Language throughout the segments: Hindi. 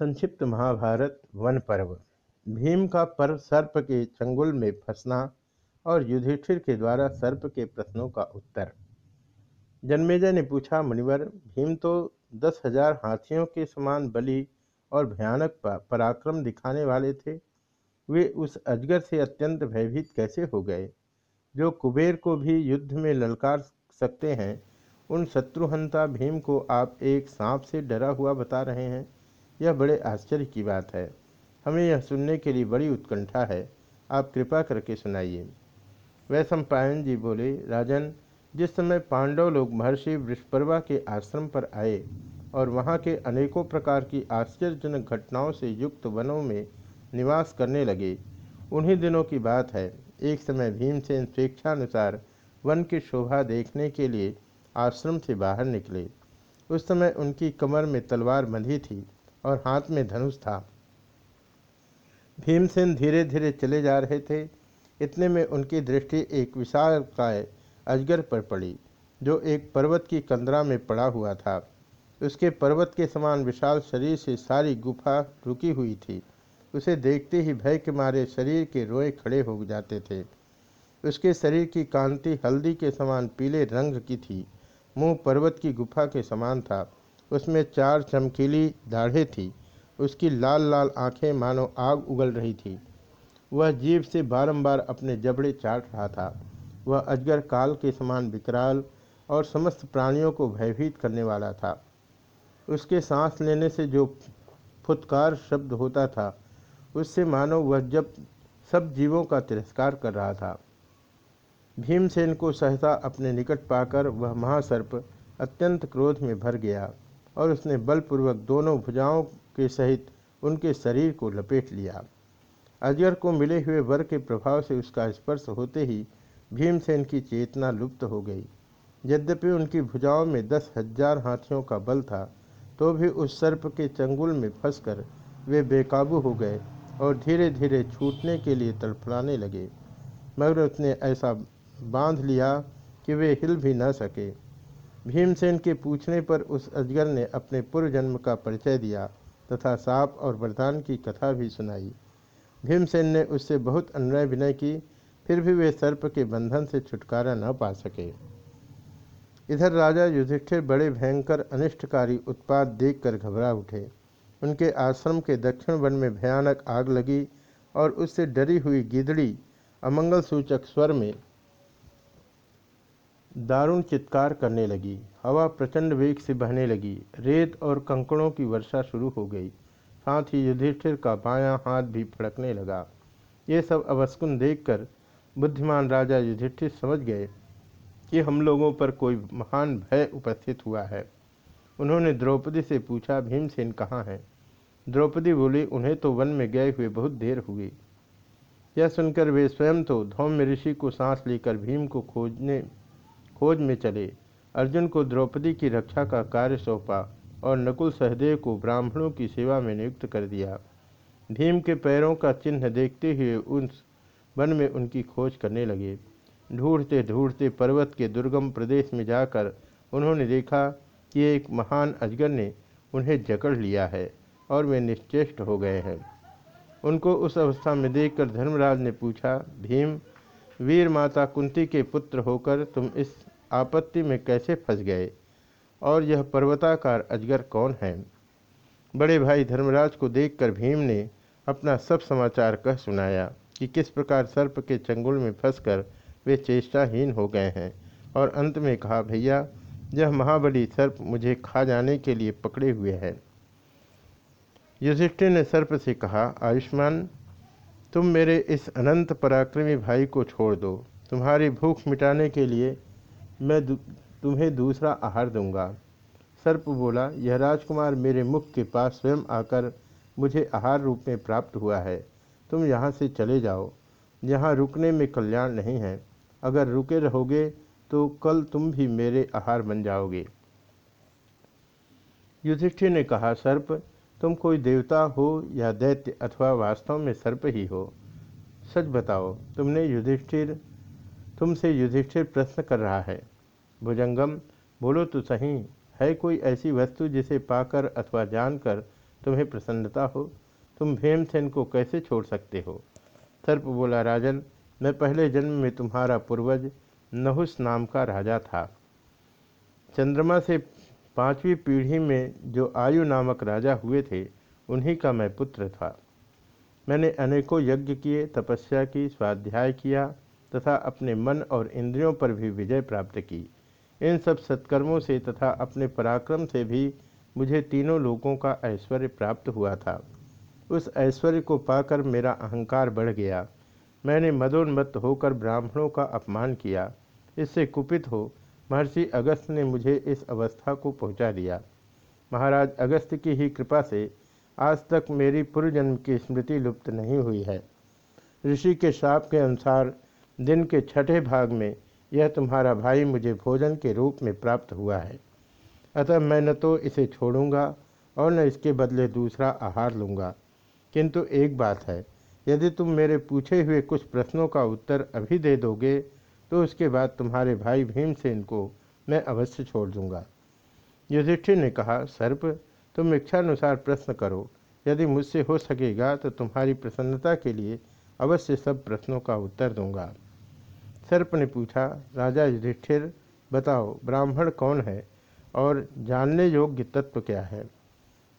संक्षिप्त महाभारत वन पर्व। भीम का पर्व सर्प के चंगुल में फंसना और युधिष्ठिर के द्वारा सर्प के प्रश्नों का उत्तर। जन्मेजय ने पूछा, मुनिवर, भीम तो दस हज़ार हाथियों के समान बलि और भयानक पराक्रम दिखाने वाले थे। वे उस अजगर से अत्यंत भयभीत कैसे हो गए? जो कुबेर को भी युद्ध में ललकार सकते हैं, उन शत्रुहंता भीम को आप एक सांप से डरा हुआ बता रहे हैं। यह बड़े आश्चर्य की बात है। हमें यह सुनने के लिए बड़ी उत्कंठा है। आप कृपा करके सुनाइए। वैशंपायन जी बोले, राजन, जिस समय पांडव लोग महर्षि वृषपर्वा के आश्रम पर आए और वहाँ के अनेकों प्रकार की आश्चर्यजनक घटनाओं से युक्त वनों में निवास करने लगे, उन्हीं दिनों की बात है। एक समय भीमसेन स्वेच्छानुसार वन की शोभा देखने के लिए आश्रम से बाहर निकले। उस समय उनकी कमर में तलवार बंधी थी। और हाथ में धनुष था। भीमसेन धीरे धीरे चले जा रहे थे। इतने में उनकी दृष्टि एक विशाल काय अजगर पर पड़ी, जो एक पर्वत की कंदरा में पड़ा हुआ था। उसके पर्वत के समान विशाल शरीर से सारी गुफा रुकी हुई थी। उसे देखते ही भय के मारे शरीर के रोए खड़े हो जाते थे। उसके शरीर की कांति हल्दी के समान पीले रंग की थी। मुँह पर्वत की गुफा के समान था। उसमें चार चमकीली दाढ़ें थी। उसकी लाल लाल आँखें मानो आग उगल रही थी। वह जीव से बारंबार अपने जबड़े चाट रहा था। वह अजगर काल के समान विकराल और समस्त प्राणियों को भयभीत करने वाला था। उसके सांस लेने से जो फुतकार शब्द होता था, उससे मानो वह जब सब जीवों का तिरस्कार कर रहा था। भीमसेन को सहसा अपने निकट पाकर वह महासर्प अत्यंत क्रोध में भर गया। और उसने बलपूर्वक दोनों भुजाओं के सहित उनके शरीर को लपेट लिया। अजगर को मिले हुए वर के प्रभाव से उसका स्पर्श होते ही भीमसेन की चेतना लुप्त हो गई। यद्यपि उनकी भुजाओं में दस हज़ार हाथियों का बल था तो भी उस सर्प के चंगुल में फंसकर वे बेकाबू हो गए और धीरे धीरे छूटने के लिए तड़फड़ाने लगे। मगर उसने ऐसा बाँध लिया कि वे हिल भी न सके। भीमसेन के पूछने पर उस अजगर ने अपने पूर्व जन्म का परिचय दिया तथा साप और वरदान की कथा भी सुनाई। भीमसेन ने उससे बहुत अन्वय विनय की, फिर भी वे सर्प के बंधन से छुटकारा न पा सके। इधर राजा युधिष्ठिर बड़े भयंकर, अनिष्टकारी उत्पाद देखकर घबरा उठे। उनके आश्रम के दक्षिण वन में भयानक आग लगी और उससे डरी हुई गिदड़ी अमंगल सूचक स्वर में दारुण चित्कार करने लगी। हवा प्रचंड वेग से बहने लगी। रेत और कंकड़ों की वर्षा शुरू हो गई। साथ ही युधिष्ठिर का बायां हाथ भी फड़कने लगा। ये सब अवस्कुन देखकर बुद्धिमान राजा युधिष्ठिर समझ गए कि हम लोगों पर कोई महान भय उपस्थित हुआ है। उन्होंने द्रौपदी से पूछा, भीमसेन कहाँ हैं? द्रौपदी बोली, उन्हें तो वन में गए हुए बहुत देर हुई यह सुनकर वे स्वयं तो धौम्य ऋषि को सांस लेकर भीम को खोजने खोज में चले। अर्जुन को द्रौपदी की रक्षा का कार्य सौंपा और नकुल सहदेव को ब्राह्मणों की सेवा में नियुक्त कर दिया। भीम के पैरों का चिन्ह देखते हुए उन वन में उनकी खोज करने लगे। ढूंढते ढूंढते पर्वत के दुर्गम प्रदेश में जाकर उन्होंने देखा कि एक महान अजगर ने उन्हें जकड़ लिया है और वे निश्चेष्ट हो गए हैं। उनको उस अवस्था में देखकर धर्मराज ने पूछा, भीम, वीर माता कुंती के पुत्र होकर तुम इस आपत्ति में कैसे फंस गए? और यह पर्वताकार अजगर कौन है? बड़े भाई धर्मराज को देखकर भीम ने अपना सब समाचार कह सुनाया कि किस प्रकार सर्प के चंगुल में फंसकर वे चेष्टाहीन हो गए हैं। और अंत में कहा, भैया, यह महाबली सर्प मुझे खा जाने के लिए पकड़े हुए है। युधिष्ठिर ने सर्प से कहा, आयुष्मान, तुम मेरे इस अनंत पराक्रमी भाई को छोड़ दो। तुम्हारी भूख मिटाने के लिए मैं तुम्हें दूसरा आहार दूँगा। सर्प बोला, यह राजकुमार मेरे मुख के पास स्वयं आकर मुझे आहार रूप में प्राप्त हुआ है। तुम यहाँ से चले जाओ। यहाँ रुकने में कल्याण नहीं है। अगर रुके रहोगे तो कल तुम भी मेरे आहार बन जाओगे। युधिष्ठिर ने कहा, सर्प, तुम कोई देवता हो या दैत्य अथवा वास्तव में सर्प ही हो। सच बताओ, तुमने युधिष्ठिर, तुमसे युधिष्ठिर प्रश्न कर रहा है। भुजंगम, बोलो तो सही, है कोई ऐसी वस्तु जिसे पाकर अथवा जानकर तुम्हें प्रसन्नता हो? तुम भीमसेन को कैसे छोड़ सकते हो? सर्प बोला, राजन, मैं पहले जन्म में तुम्हारा पूर्वज नहुस नाम का राजा था। चंद्रमा से पांचवी पीढ़ी में जो आयु नामक राजा हुए थे, उन्हीं का मैं पुत्र था। मैंने अनेकों यज्ञ किए, तपस्या की, स्वाध्याय किया, तथा अपने मन और इंद्रियों पर भी विजय प्राप्त की। इन सब सत्कर्मों से तथा अपने पराक्रम से भी मुझे तीनों लोगों का ऐश्वर्य प्राप्त हुआ था। उस ऐश्वर्य को पाकर मेरा अहंकार बढ़ गया। मैंने मदोन्मत्त होकर ब्राह्मणों का अपमान किया। इससे कुपित हो महर्षि अगस्त ने मुझे इस अवस्था को पहुँचा दिया। महाराज अगस्त की ही कृपा से आज तक मेरी पूर्वजन्म की स्मृति लुप्त नहीं हुई है। ऋषि के शाप के अनुसार दिन के छठे भाग में यह तुम्हारा भाई मुझे भोजन के रूप में प्राप्त हुआ है। अतः मैं न तो इसे छोड़ूँगा और न इसके बदले दूसरा आहार लूँगा। किंतु एक बात है, यदि तुम मेरे पूछे हुए कुछ प्रश्नों का उत्तर अभी दे दोगे तो उसके बाद तुम्हारे भाई भीमसेन को मैं अवश्य छोड़ दूँगा। युधिष्ठिर ने कहा, सर्प, तुम इच्छानुसार प्रश्न करो। यदि मुझसे हो सकेगा तो तुम्हारी प्रसन्नता के लिए अवश्य सब प्रश्नों का उत्तर दूँगा। सर्प ने पूछा, राजा युधिष्ठिर, बताओ, ब्राह्मण कौन है और जानने योग्य तत्व क्या है?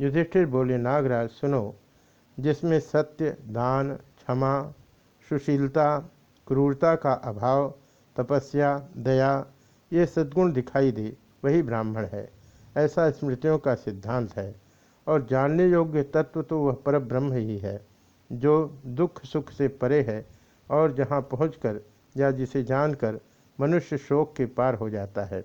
युधिष्ठिर बोले, नागराज, सुनो, जिसमें सत्य, दान, क्षमा, सुशीलता, क्रूरता का अभाव, तपस्या, दया, ये सद्गुण दिखाई दे, वही ब्राह्मण है। ऐसा स्मृतियों का सिद्धांत है और जानने योग्य तत्व तो वह पर ब्रह्म ही है, जो दुख सुख से परे है और जहाँ पहुंचकर या जिसे जानकर मनुष्य शोक के पार हो जाता है।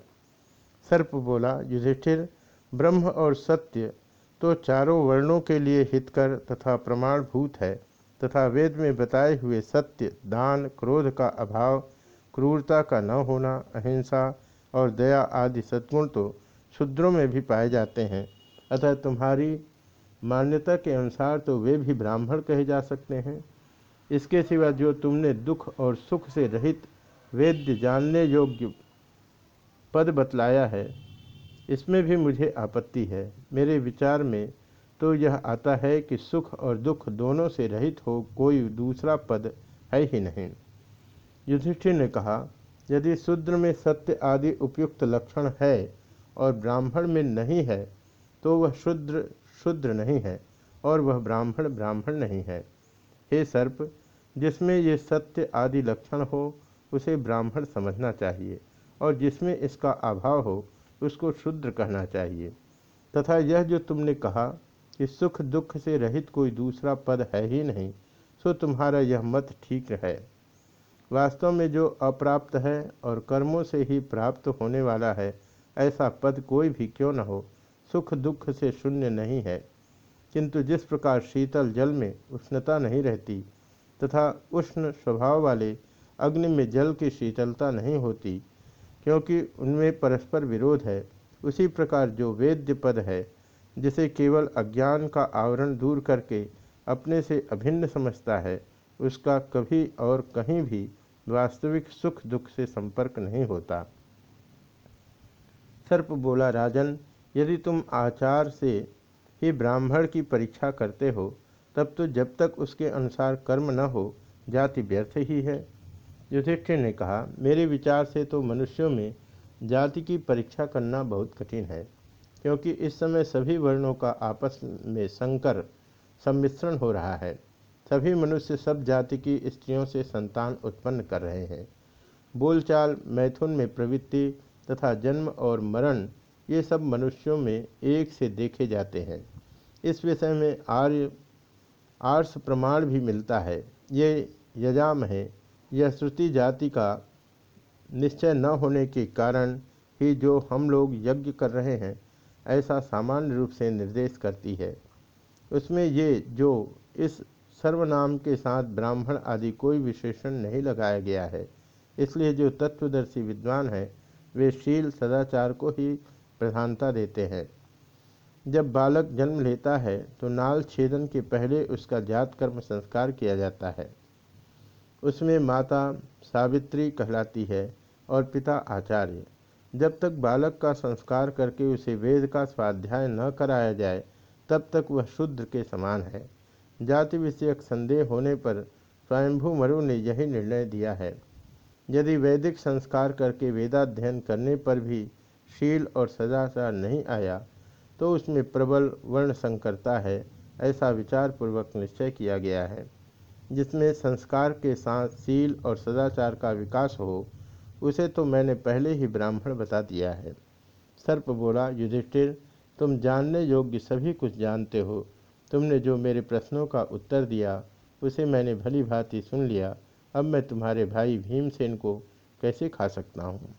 सर्प बोला, युधिष्ठिर, ब्रह्म और सत्य तो चारों वर्णों के लिए हितकर तथा प्रमाणभूत है तथा वेद में बताए हुए सत्य, दान, क्रोध का अभाव, क्रूरता का न होना, अहिंसा और दया आदि सद्गुण तो शूद्रों में भी पाए जाते हैं। अतः तुम्हारी मान्यता के अनुसार तो वे भी ब्राह्मण कहे जा सकते हैं। इसके सिवा जो तुमने दुख और सुख से रहित वेद्य जानने योग्य पद बतलाया है, इसमें भी मुझे आपत्ति है। मेरे विचार में तो यह आता है कि सुख और दुख दोनों से रहित हो कोई दूसरा पद है ही नहीं। युधिष्ठिर ने कहा, यदि शूद्र में सत्य आदि उपयुक्त लक्षण है और ब्राह्मण में नहीं है तो वह शुद्र शुद्र नहीं है और वह ब्राह्मण ब्राह्मण नहीं है। हे सर्प, जिसमें ये सत्य आदि लक्षण हो, उसे ब्राह्मण समझना चाहिए, और जिसमें इसका अभाव हो, उसको शुद्र कहना चाहिए। तथा यह जो तुमने कहा कि सुख दुख से रहित कोई दूसरा पद है ही नहीं, सो तुम्हारा यह मत ठीक है। वास्तव में जो अप्राप्त है और कर्मों से ही प्राप्त होने वाला है, ऐसा पद कोई भी क्यों न हो, सुख दुख से शून्य नहीं है। किंतु जिस प्रकार शीतल जल में उष्णता नहीं रहती तथा उष्ण स्वभाव वाले अग्नि में जल की शीतलता नहीं होती, क्योंकि उनमें परस्पर विरोध है, उसी प्रकार जो वेद्य पद है, जिसे केवल अज्ञान का आवरण दूर करके अपने से अभिन्न समझता है, उसका कभी और कहीं भी वास्तविक सुख दुख से संपर्क नहीं होता। सर्प बोला, राजन, यदि तुम आचार से ही ब्राह्मण की परीक्षा करते हो, तब तो जब तक उसके अनुसार कर्म न हो, जाति व्यर्थ ही है। युधिष्ठिर ने कहा, मेरे विचार से तो मनुष्यों में जाति की परीक्षा करना बहुत कठिन है, क्योंकि इस समय सभी वर्णों का आपस में संकर सम्मिश्रण हो रहा है। सभी मनुष्य सब जाति की स्त्रियों से संतान उत्पन्न कर रहे हैं। बोलचाल, मैथुन में प्रवृत्ति तथा जन्म और मरण ये सब मनुष्यों में एक से देखे जाते हैं। इस विषय में आर्य, आर्स प्रमाण भी मिलता है। ये यजाम है। यह श्रुति जाति का निश्चय न होने के कारण ही जो हम लोग यज्ञ कर रहे हैं, ऐसा सामान्य रूप से निर्देश करती है। उसमें ये जो इस सर्वनाम के साथ ब्राह्मण आदि कोई विशेषण नहीं लगाया गया है, इसलिए जो तत्वदर्शी विद्वान है, वे शील सदाचार को ही प्रधानता देते हैं। जब बालक जन्म लेता है तो नाल छेदन के पहले उसका जात कर्म संस्कार किया जाता है। उसमें माता सावित्री कहलाती है और पिता आचार्य। जब तक बालक का संस्कार करके उसे वेद का स्वाध्याय न कराया जाए, तब तक वह शूद्र के समान है। जाति विषयक संदेह होने पर स्वयंभू मरु ने यही निर्णय दिया है। यदि वैदिक संस्कार करके वेदाध्ययन करने पर भी शील और सदाचार नहीं आया तो उसमें प्रबल वर्ण संकरता है, ऐसा विचारपूर्वक निश्चय किया गया है। जिसमें संस्कार के साथ शील और सदाचार का विकास हो, उसे तो मैंने पहले ही ब्राह्मण बता दिया है। सर्प बोला, युधिष्ठिर, तुम जानने योग्य सभी कुछ जानते हो। तुमने जो मेरे प्रश्नों का उत्तर दिया, उसे मैंने भली भांति सुन लिया। अब मैं तुम्हारे भाई भीमसेन को कैसे खा सकता हूँ?